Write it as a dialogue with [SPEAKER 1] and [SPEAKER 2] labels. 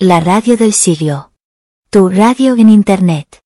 [SPEAKER 1] La radio del siglo. Tu radio en Internet.